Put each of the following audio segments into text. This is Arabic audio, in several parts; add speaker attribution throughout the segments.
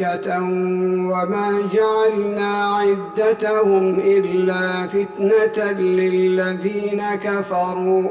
Speaker 1: ملائكة وما جعلنا عدتهم إلا فتنة للذين كفروا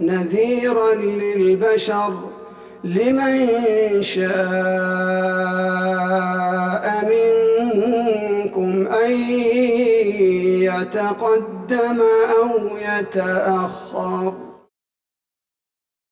Speaker 1: نذيرا للبشر لمن شاء منكم أن يتقدم أو يتأخر.